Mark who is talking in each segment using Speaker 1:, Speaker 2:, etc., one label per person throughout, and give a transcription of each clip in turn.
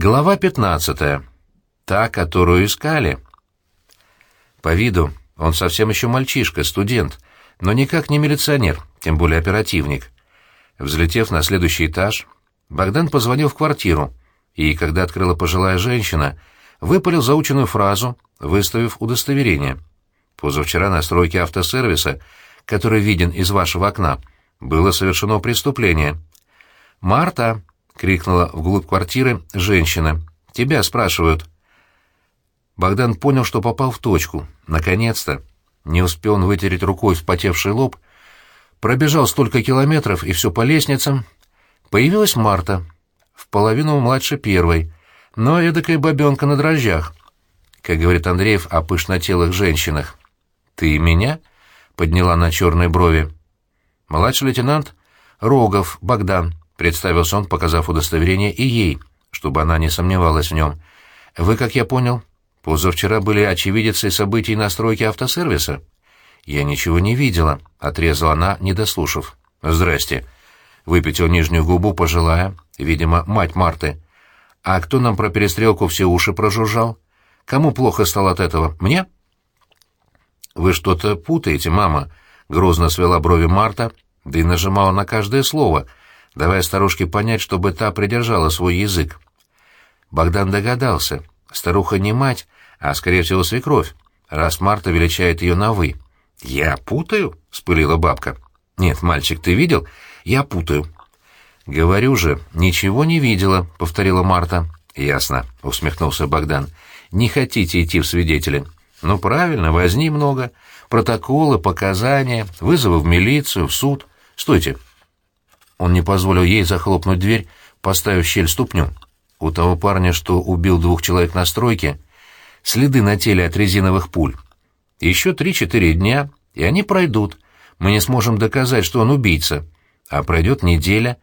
Speaker 1: Глава 15. Та, которую искали. По виду он совсем еще мальчишка, студент, но никак не милиционер, тем более оперативник. Взлетев на следующий этаж, Богдан позвонил в квартиру, и, когда открыла пожилая женщина, выпалил заученную фразу, выставив удостоверение. Позавчера на стройке автосервиса, который виден из вашего окна, было совершено преступление. «Марта!» — крикнула вглубь квартиры женщина. «Тебя спрашивают». Богдан понял, что попал в точку. Наконец-то. Не успел он вытереть рукой вспотевший лоб. Пробежал столько километров и все по лестницам. Появилась Марта. В половину младше первой. Но эдакая бабенка на дрожжах. Как говорит Андреев о пышнотелых женщинах. «Ты меня?» — подняла на черные брови. «Младший лейтенант Рогов Богдан», Представился он, показав удостоверение и ей, чтобы она не сомневалась в нем. «Вы, как я понял, позавчера были очевидицей событий на стройке автосервиса?» «Я ничего не видела», — отрезала она, не дослушав. «Здрасте», — выпятил нижнюю губу, пожилая, видимо, мать Марты. «А кто нам про перестрелку все уши прожужжал? Кому плохо стало от этого? Мне?» «Вы что-то путаете, мама», — грозно свела брови Марта, да и нажимала на каждое слово — давая старушке понять, чтобы та придержала свой язык. Богдан догадался. Старуха не мать, а, скорее всего, свекровь, раз Марта величает ее на «вы». «Я путаю?» — спылила бабка. «Нет, мальчик, ты видел? Я путаю». «Говорю же, ничего не видела», — повторила Марта. «Ясно», — усмехнулся Богдан. «Не хотите идти в свидетели?» «Ну, правильно, возни много. Протоколы, показания, вызовы в милицию, в суд. Стойте, он не позволил ей захлопнуть дверь, поставив щель ступню. У того парня, что убил двух человек на стройке, следы на теле от резиновых пуль. Еще три-четыре дня, и они пройдут. Мы не сможем доказать, что он убийца. А пройдет неделя,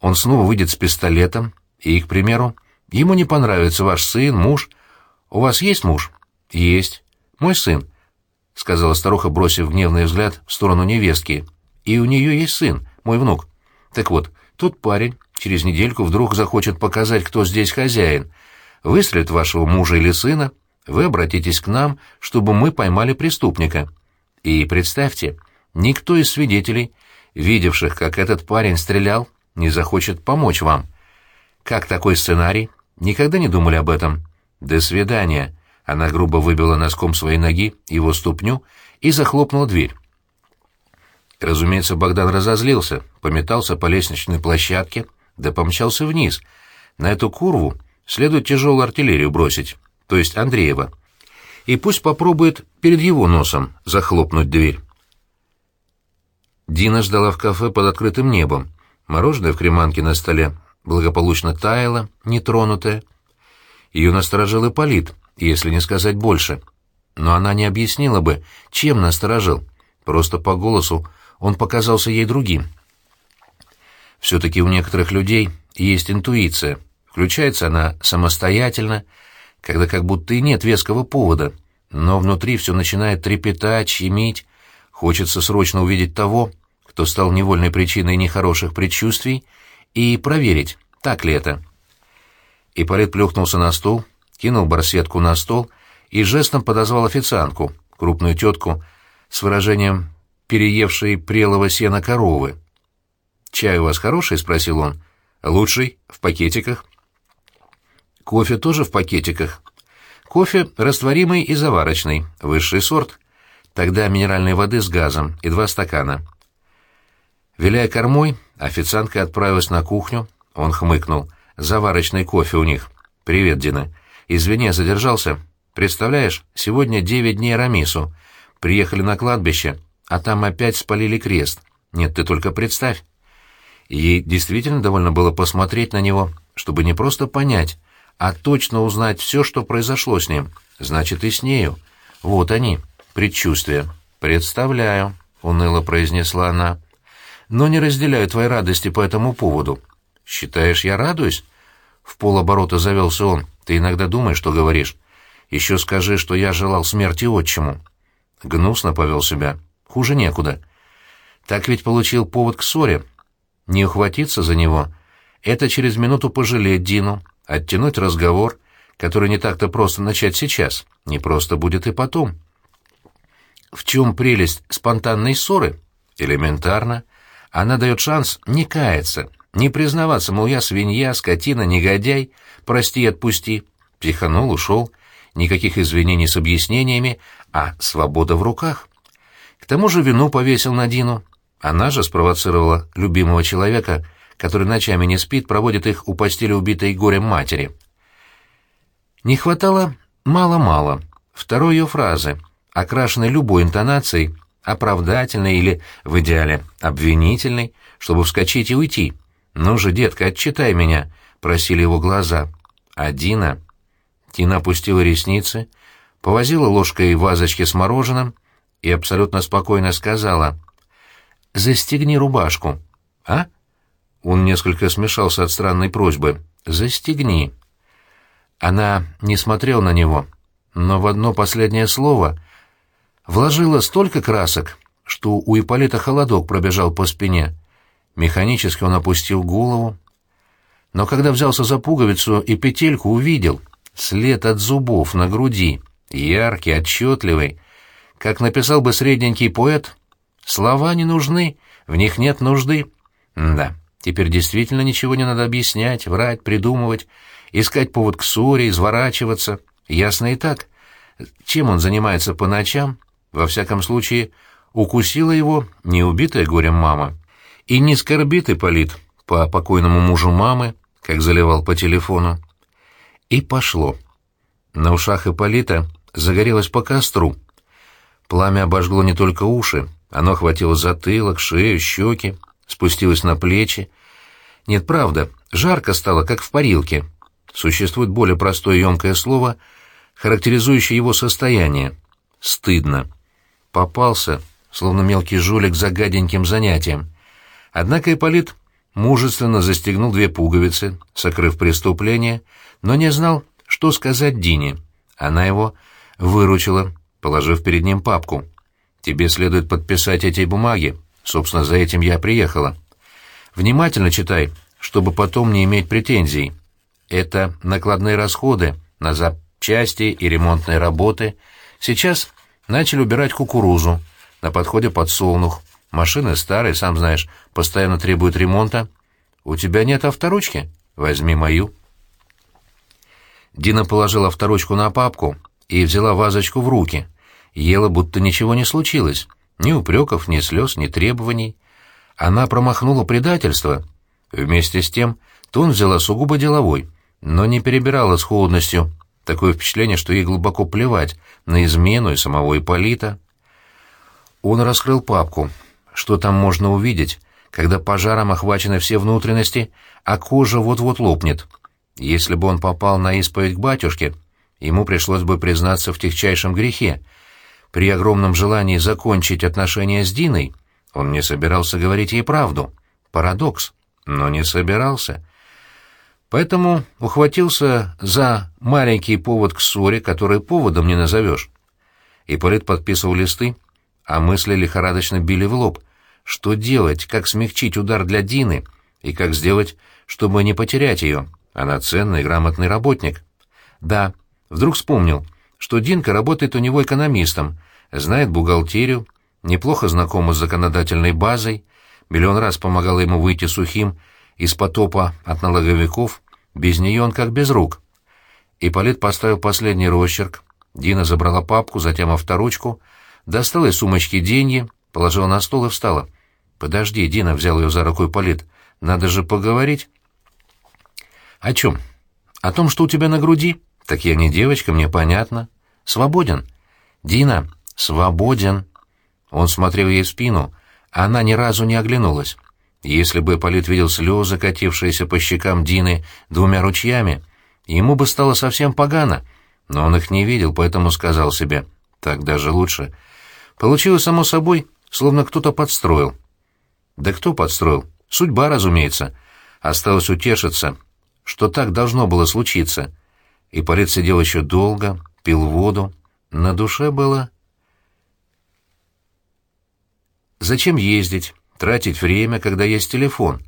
Speaker 1: он снова выйдет с пистолетом, и, к примеру, ему не понравится ваш сын, муж. У вас есть муж? Есть. Мой сын, — сказала старуха, бросив гневный взгляд в сторону невестки. И у нее есть сын, мой внук. Так вот, тут парень через недельку вдруг захочет показать, кто здесь хозяин, выстрелит вашего мужа или сына, вы обратитесь к нам, чтобы мы поймали преступника. И представьте, никто из свидетелей, видевших, как этот парень стрелял, не захочет помочь вам. Как такой сценарий? Никогда не думали об этом? До свидания. Она грубо выбила носком своей ноги его ступню и захлопнула дверь. Разумеется, Богдан разозлился, пометался по лестничной площадке, да помчался вниз. На эту курву следует тяжелую артиллерию бросить, то есть Андреева. И пусть попробует перед его носом захлопнуть дверь. Дина ждала в кафе под открытым небом. Мороженое в креманке на столе благополучно таяло, нетронутое. Ее насторожил Ипполит, если не сказать больше. Но она не объяснила бы, чем насторожил. Просто по голосу он показался ей другим. Все-таки у некоторых людей есть интуиция. Включается она самостоятельно, когда как будто и нет веского повода, но внутри все начинает трепетать, щемить, хочется срочно увидеть того, кто стал невольной причиной нехороших предчувствий, и проверить, так ли это. Ипполит плюхнулся на стул, кинул барсетку на стол и жестом подозвал официантку, крупную тетку, с выражением переевшей прелого сена коровы. «Чай у вас хороший?» — спросил он. «Лучший, в пакетиках». «Кофе тоже в пакетиках?» «Кофе растворимый и заварочный, высший сорт. Тогда минеральной воды с газом и два стакана». Виляя кормой, официантка отправилась на кухню. Он хмыкнул. «Заварочный кофе у них. Привет, Дина. Извини, задержался. Представляешь, сегодня девять дней Рамису. Приехали на кладбище, а там опять спалили крест. Нет, ты только представь. Ей действительно довольно было посмотреть на него, чтобы не просто понять, а точно узнать все, что произошло с ним. Значит, и с нею. Вот они, предчувствия. «Представляю», — уныло произнесла она. «Но не разделяю твоей радости по этому поводу». «Считаешь, я радуюсь?» В полоборота завелся он. «Ты иногда думаешь, что говоришь. Еще скажи, что я желал смерти отчиму». Гнусно повел себя. Хуже некуда. Так ведь получил повод к ссоре. Не ухватиться за него — это через минуту пожалеть Дину, оттянуть разговор, который не так-то просто начать сейчас, не просто будет и потом. В чем прелесть спонтанной ссоры? Элементарно. Она дает шанс не каяться, не признаваться, мол, я свинья, скотина, негодяй, прости отпусти. Психанул, ушел. Никаких извинений с объяснениями, а свобода в руках. К тому же вину повесил на Дину. Она же спровоцировала любимого человека, который ночами не спит, проводит их у постели убитой горем матери. Не хватало мало-мало второй ее фразы, окрашенной любой интонацией, оправдательной или, в идеале, обвинительной, чтобы вскочить и уйти. «Ну же, детка, отчитай меня», — просили его глаза. А Дина... Тина опустила ресницы, повозила ложкой вазочки с мороженым и абсолютно спокойно сказала «Застегни рубашку». «А?» Он несколько смешался от странной просьбы. «Застегни». Она не смотрела на него, но в одно последнее слово вложила столько красок, что у Ипполита холодок пробежал по спине. Механически он опустил голову. Но когда взялся за пуговицу и петельку, увидел след от зубов на груди, яркий, отчетливый. Как написал бы средненький поэт, «Слова не нужны, в них нет нужды». Да, теперь действительно ничего не надо объяснять, врать, придумывать, искать повод к ссоре, изворачиваться. Ясно и так. Чем он занимается по ночам? Во всяком случае, укусила его неубитая горем мама. И не скорбит Ипполит по покойному мужу мамы, как заливал по телефону. И пошло. На ушах Ипполита загорелось по костру. Пламя обожгло не только уши, оно охватило затылок, шею, щеки, спустилось на плечи. Нет, правда, жарко стало, как в парилке. Существует более простое емкое слово, характеризующее его состояние. Стыдно. Попался, словно мелкий жулик за гаденьким занятием. Однако Ипполит мужественно застегнул две пуговицы, сокрыв преступление, но не знал, что сказать Дине. Она его выручила, положив перед ним папку. «Тебе следует подписать эти бумаги. Собственно, за этим я приехала. Внимательно читай, чтобы потом не иметь претензий. Это накладные расходы на запчасти и ремонтные работы. Сейчас начали убирать кукурузу, на подходе подсолнух. Машины старые, сам знаешь, постоянно требуют ремонта. У тебя нет авторучки? Возьми мою». Дина положила авторучку на папку и взяла вазочку в руки. Ела, будто ничего не случилось. Ни упреков, ни слез, ни требований. Она промахнула предательство. Вместе с тем тон взяла сугубо деловой, но не перебирала с холодностью. Такое впечатление, что ей глубоко плевать на измену и самого Ипполита. Он раскрыл папку, что там можно увидеть, когда пожаром охвачены все внутренности, а кожа вот-вот лопнет. Если бы он попал на исповедь к батюшке, ему пришлось бы признаться в техчайшем грехе. При огромном желании закончить отношения с Диной он не собирался говорить ей правду. Парадокс, но не собирался. Поэтому ухватился за маленький повод к ссоре, который поводом не назовешь. Ипполит подписывал листы, а мысли лихорадочно били в лоб. Что делать, как смягчить удар для Дины, и как сделать, чтобы не потерять ее? Она ценный, грамотный работник. Да, вдруг вспомнил, что Динка работает у него экономистом, знает бухгалтерию, неплохо знакома с законодательной базой, миллион раз помогала ему выйти сухим из потопа от налоговиков, без нее он как без рук. Ипполит поставил последний росчерк, Дина забрала папку, затем авторучку — достала из сумочки деньги, положила на стол и встала. «Подожди, Дина», — взял ее за руку Ипполит, — «надо же поговорить». «О чем?» «О том, что у тебя на груди?» «Так я не девочка, мне понятно». «Свободен». «Дина, свободен». Он смотрел ей в спину, а она ни разу не оглянулась. Если бы Полит видел слезы, катившиеся по щекам Дины двумя ручьями, ему бы стало совсем погано, но он их не видел, поэтому сказал себе, «Так даже лучше». Получилось само собой, словно кто-то подстроил. Да кто подстроил? Судьба, разумеется. Осталось утешиться, что так должно было случиться. И Парид сидел еще долго, пил воду. На душе было... Зачем ездить, тратить время, когда есть телефон?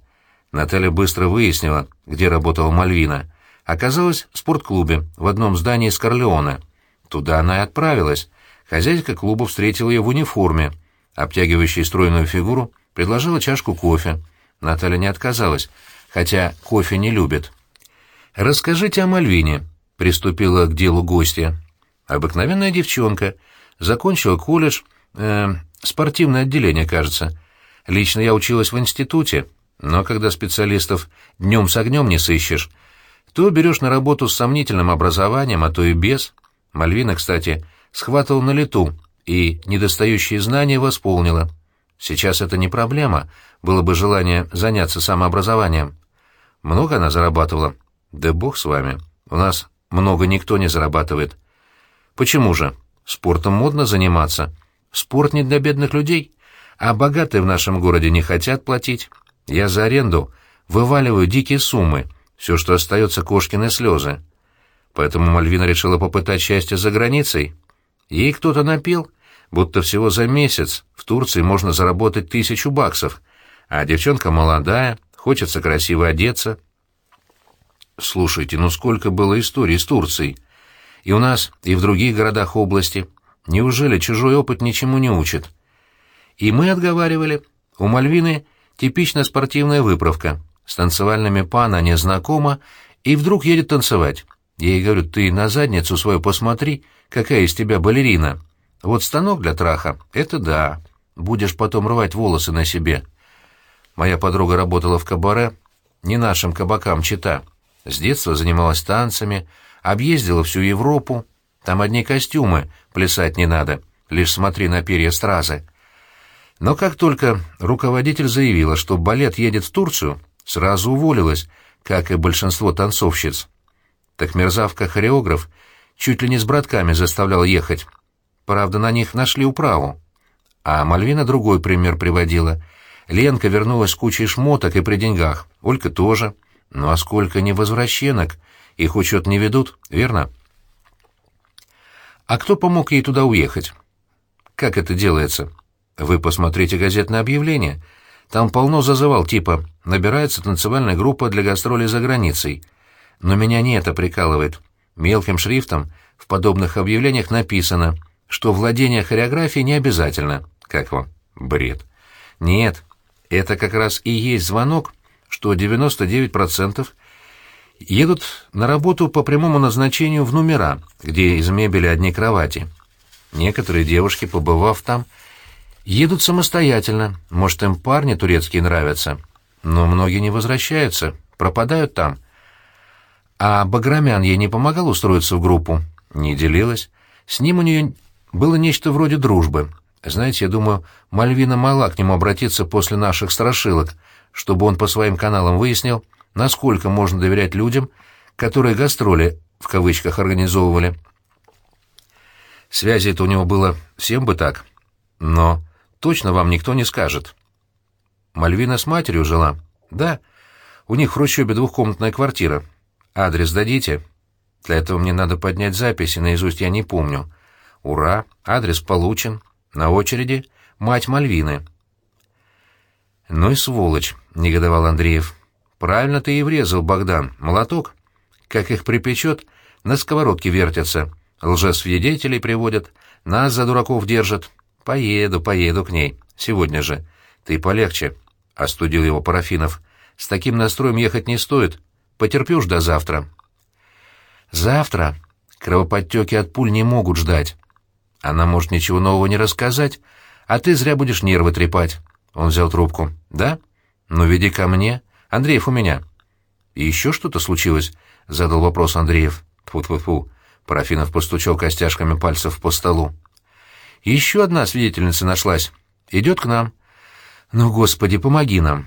Speaker 1: Наталья быстро выяснила, где работала Мальвина. оказалась в спортклубе в одном здании с Корлеоне. Туда она и отправилась. Хозяйка клуба встретила ее в униформе, обтягивающей стройную фигуру, предложила чашку кофе. Наталья не отказалась, хотя кофе не любит. «Расскажите о Мальвине», — приступила к делу гостья. «Обыкновенная девчонка. Закончила колледж, э, спортивное отделение, кажется. Лично я училась в институте, но когда специалистов днем с огнем не сыщешь, то берешь на работу с сомнительным образованием, а то и без. Мальвина, кстати, схватывал на лету и недостающие знания восполнила. Сейчас это не проблема, было бы желание заняться самообразованием. Много она зарабатывала? Да бог с вами. У нас много никто не зарабатывает. Почему же? Спортом модно заниматься. Спорт не для бедных людей, а богатые в нашем городе не хотят платить. Я за аренду вываливаю дикие суммы, все, что остается, кошкины слезы. Поэтому Мальвина решила попытать счастье за границей. Ей кто-то напел, будто всего за месяц в Турции можно заработать тысячу баксов, а девчонка молодая, хочется красиво одеться. Слушайте, ну сколько было историй с Турцией? И у нас, и в других городах области. Неужели чужой опыт ничему не учит? И мы отговаривали. У Мальвины типичная спортивная выправка. С танцевальными па не знакома, и вдруг едет танцевать. Я ей говорю, ты на задницу свою посмотри, какая из тебя балерина. Вот станок для траха — это да. Будешь потом рвать волосы на себе. Моя подруга работала в кабаре, не нашим кабакам чита. С детства занималась танцами, объездила всю Европу. Там одни костюмы, плясать не надо, лишь смотри на перья стразы. Но как только руководитель заявила, что балет едет в Турцию, сразу уволилась, как и большинство танцовщиц. Так мерзавка-хореограф чуть ли не с братками заставлял ехать. Правда, на них нашли управу. А Мальвина другой пример приводила. Ленка вернулась с кучей шмоток и при деньгах. Олька тоже. Ну а сколько невозвращенок? Их учет не ведут, верно? А кто помог ей туда уехать? Как это делается? Вы посмотрите газетное объявление. Там полно зазывал типа «Набирается танцевальная группа для гастролей за границей». Но меня не это прикалывает. Мелким шрифтом в подобных объявлениях написано, что владение хореографией не обязательно. Как вам? Бред. Нет, это как раз и есть звонок, что 99% едут на работу по прямому назначению в номера, где из мебели одни кровати. Некоторые девушки, побывав там, едут самостоятельно, может, им парни турецкие нравятся, но многие не возвращаются, пропадают там. А Баграмян ей не помогал устроиться в группу? Не делилась. С ним у нее было нечто вроде дружбы. Знаете, я думаю, Мальвина мала к нему обратиться после наших страшилок, чтобы он по своим каналам выяснил, насколько можно доверять людям, которые гастроли, в кавычках, организовывали. Связи это у него было всем бы так. Но точно вам никто не скажет. Мальвина с матерью жила? Да. У них в Хрущебе двухкомнатная квартира. Адрес дадите? Для этого мне надо поднять записи, наизусть я не помню. Ура, адрес получен. На очереди мать Мальвины. Ну и сволочь, негодовал Андреев. Правильно ты и врезал, Богдан. Молоток. Как их припечет, на сковородке вертятся. Лжесвидетелей приводят, нас за дураков держат. Поеду, поеду к ней. Сегодня же. Ты полегче, — остудил его Парафинов. С таким настроем ехать не стоит. Потерпишь до завтра. Завтра кровоподтеки от пуль не могут ждать. Она может ничего нового не рассказать, а ты зря будешь нервы трепать. Он взял трубку. Да? Ну веди ко мне. Андреев у меня. И еще что-то случилось? Задал вопрос Андреев. Тьфу-тьфу-тьфу. Парафинов постучал костяшками пальцев по столу. Еще одна свидетельница нашлась. Идет к нам. Ну, Господи, помоги нам.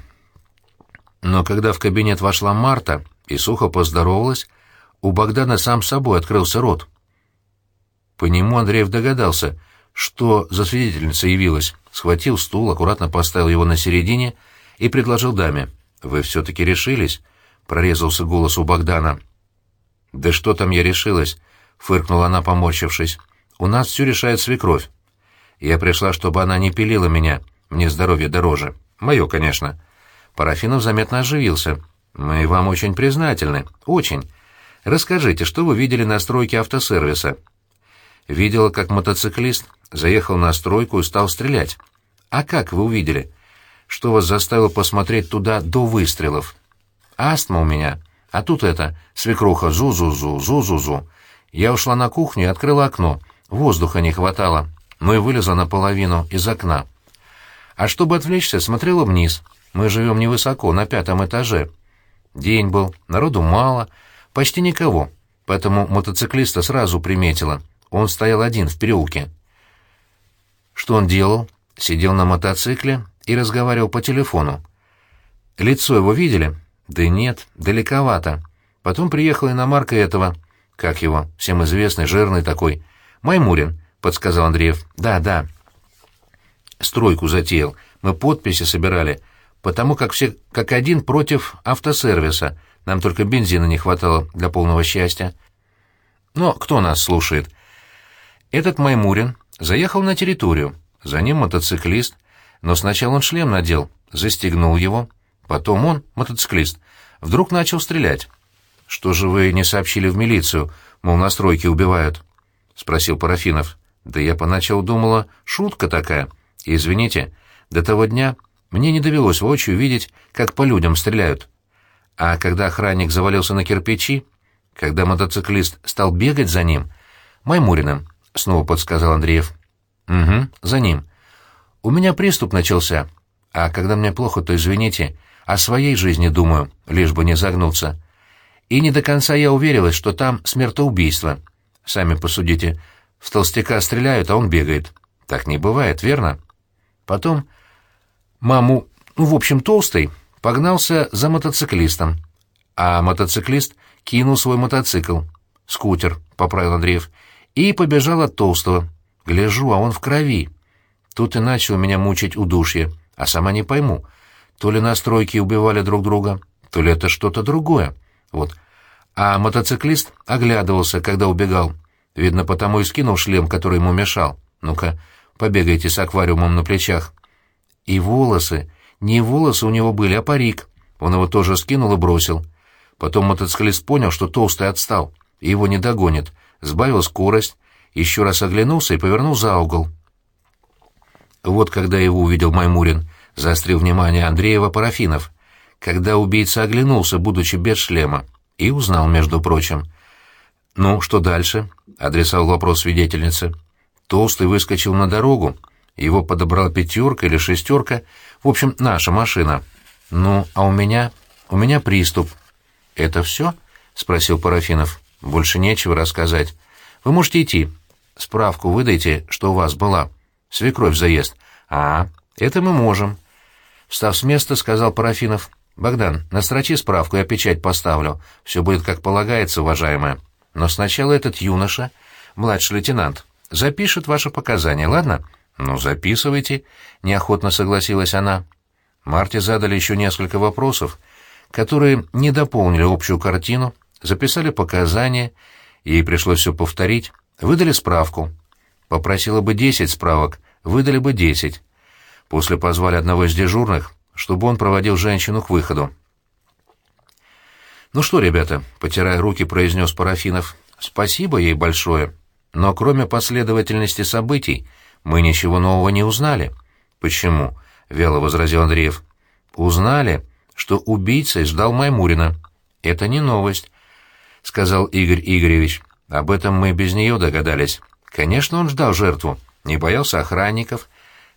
Speaker 1: Но когда в кабинет вошла Марта, и сухо поздоровалась, у Богдана сам собой открылся рот. По нему Андреев догадался, что за свидетельница явилась, схватил стул, аккуратно поставил его на середине и предложил даме. «Вы все-таки решились?» — прорезался голос у Богдана. «Да что там я решилась?» — фыркнула она, поморщившись. «У нас все решает свекровь. Я пришла, чтобы она не пилила меня. Мне здоровье дороже. Мое, конечно». Парафинов заметно оживился. «Мы вам очень признательны. Очень. Расскажите, что вы видели на стройке автосервиса?» «Видела, как мотоциклист заехал на стройку и стал стрелять. А как вы увидели? Что вас заставило посмотреть туда до выстрелов?» «Астма у меня. А тут это, свекруха, зу-зу-зу, зу-зу-зу. Я ушла на кухню и открыла окно. Воздуха не хватало, но и вылезла наполовину из окна. А чтобы отвлечься, смотрела вниз. Мы живем невысоко, на пятом этаже. День был, народу мало, почти никого, поэтому мотоциклиста сразу приметила. Он стоял один в переулке. Что он делал? Сидел на мотоцикле и разговаривал по телефону. Лицо его видели? Да нет, далековато. Потом приехала иномарка этого, как его, всем известный, жирный такой. Маймурин, подсказал Андреев. Да, да. Стройку затеял. Мы подписи собирали, потому как все как один против автосервиса. Нам только бензина не хватало для полного счастья. Но кто нас слушает? Этот Маймурин заехал на территорию. За ним мотоциклист, но сначала он шлем надел, застегнул его. Потом он, мотоциклист, вдруг начал стрелять. «Что же вы не сообщили в милицию, мол, на стройке убивают?» — спросил Парафинов. «Да я поначалу думала, шутка такая. Извините, до того дня мне не довелось воочию видеть, как по людям стреляют. А когда охранник завалился на кирпичи, когда мотоциклист стал бегать за ним, Маймуриным, — снова подсказал Андреев. «Угу, за ним. У меня приступ начался, а когда мне плохо, то, извините, о своей жизни думаю, лишь бы не загнуться. И не до конца я уверилась, что там смертоубийство. Сами посудите, в толстяка стреляют, а он бегает. Так не бывает, верно?» Потом маму, ну, в общем, толстый, погнался за мотоциклистом, а мотоциклист кинул свой мотоцикл, скутер, поправил Андреев, и побежал от толстого. Гляжу, а он в крови. Тут и начал меня мучить удушье, а сама не пойму, то ли на стройке убивали друг друга, то ли это что-то другое. Вот. А мотоциклист оглядывался, когда убегал. Видно, потому и скинул шлем, который ему мешал. Ну-ка, побегайте с аквариумом на плечах. И волосы. Не волосы у него были, а парик. Он его тоже скинул и бросил. Потом мотоциклист понял, что толстый отстал, и его не догонит. Сбавил скорость, еще раз оглянулся и повернул за угол. Вот когда его увидел Маймурин, заострил внимание Андреева Парафинов, когда убийца оглянулся, будучи без шлема, и узнал, между прочим. «Ну, что дальше?» — адресовал вопрос свидетельницы. Толстый выскочил на дорогу. Его подобрала пятерка или шестерка. В общем, наша машина. Ну, а у меня... У меня приступ. «Это все?» — спросил Парафинов. «Больше нечего рассказать. Вы можете идти. Справку выдайте, что у вас была. Свекровь заезд. А, это мы можем». Встав с места, сказал Парафинов. «Богдан, настрочи справку, я печать поставлю. Все будет как полагается, уважаемая. Но сначала этот юноша, младший лейтенант, запишет ваши показания, ладно?» «Ну, записывайте», — неохотно согласилась она. Марте задали еще несколько вопросов, которые не дополнили общую картину, записали показания, ей пришлось все повторить, выдали справку. Попросила бы десять справок, выдали бы десять. После позвали одного из дежурных, чтобы он проводил женщину к выходу. «Ну что, ребята», — потирая руки, произнес Парафинов, — «спасибо ей большое». Но кроме последовательности событий мы ничего нового не узнали. Почему? вяло возразил Андреев. Узнали, что убийцей ждал Маймурина. Это не новость, сказал Игорь Игоревич. Об этом мы без нее догадались. Конечно, он ждал жертву, не боялся охранников,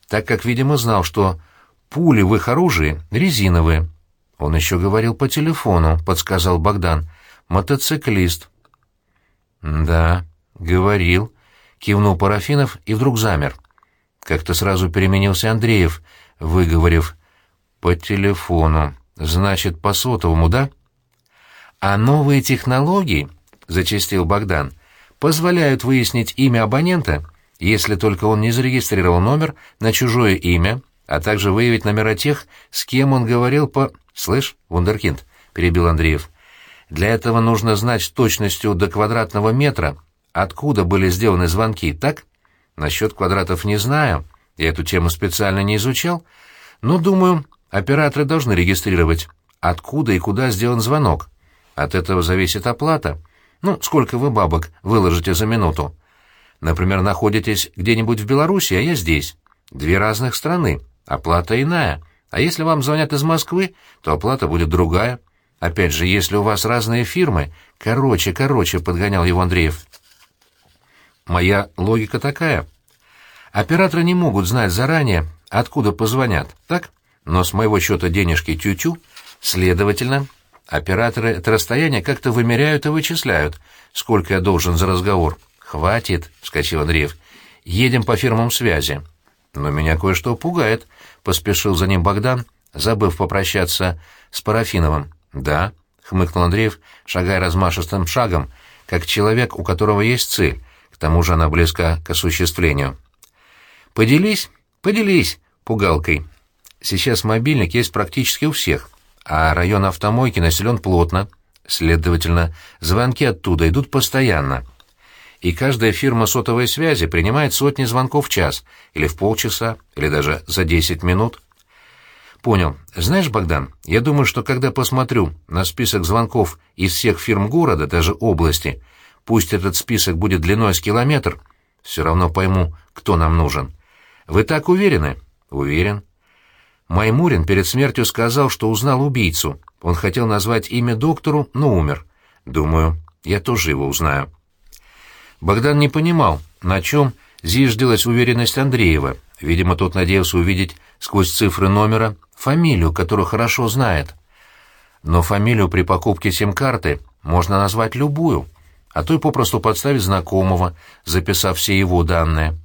Speaker 1: так как, видимо, знал, что пули в их оружии резиновые. Он еще говорил по телефону, подсказал Богдан. Мотоциклист. Да, «Говорил», — кивнул Парафинов и вдруг замер. Как-то сразу переменился Андреев, выговорив «по телефону». «Значит, по сотовому, да?» «А новые технологии», — зачастил Богдан, — «позволяют выяснить имя абонента, если только он не зарегистрировал номер на чужое имя, а также выявить номера тех, с кем он говорил по...» «Слышь, вундеркинд», — перебил Андреев, — «для этого нужно знать с точностью до квадратного метра откуда были сделаны звонки, так? Насчет квадратов не знаю, я эту тему специально не изучал, но, думаю, операторы должны регистрировать, откуда и куда сделан звонок. От этого зависит оплата. Ну, сколько вы бабок выложите за минуту? Например, находитесь где-нибудь в Беларуси, а я здесь. Две разных страны, оплата иная. А если вам звонят из Москвы, то оплата будет другая. Опять же, если у вас разные фирмы... Короче, короче, подгонял его Андреев. Моя логика такая. Операторы не могут знать заранее, откуда позвонят, так? Но с моего счета денежки тю-тю, следовательно, операторы это расстояние как-то вымеряют и вычисляют, сколько я должен за разговор. «Хватит», — вскочил Андреев. «Едем по фирмам связи». «Но меня кое-что пугает», — поспешил за ним Богдан, забыв попрощаться с Парафиновым. «Да», — хмыкнул Андреев, шагая размашистым шагом, как человек, у которого есть цель, к тому же она близка к осуществлению. «Поделись, поделись пугалкой. Сейчас мобильник есть практически у всех, а район автомойки населен плотно, следовательно, звонки оттуда идут постоянно. И каждая фирма сотовой связи принимает сотни звонков в час, или в полчаса, или даже за десять минут». «Понял. Знаешь, Богдан, я думаю, что когда посмотрю на список звонков из всех фирм города, даже области, пусть этот список будет длиной с километр, все равно пойму, кто нам нужен. Вы так уверены?» «Уверен». Маймурин перед смертью сказал, что узнал убийцу. Он хотел назвать имя доктору, но умер. Думаю, я тоже его узнаю. Богдан не понимал, на чем зиждилась уверенность Андреева. Видимо, тот надеялся увидеть сквозь цифры номера фамилию, которую хорошо знает. Но фамилию при покупке сим-карты можно назвать любую, а то и попросту подставить знакомого, записав все его данные.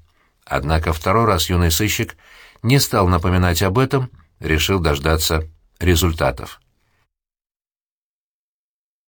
Speaker 1: Однако второй раз юный сыщик не стал напоминать об этом, решил дождаться результатов.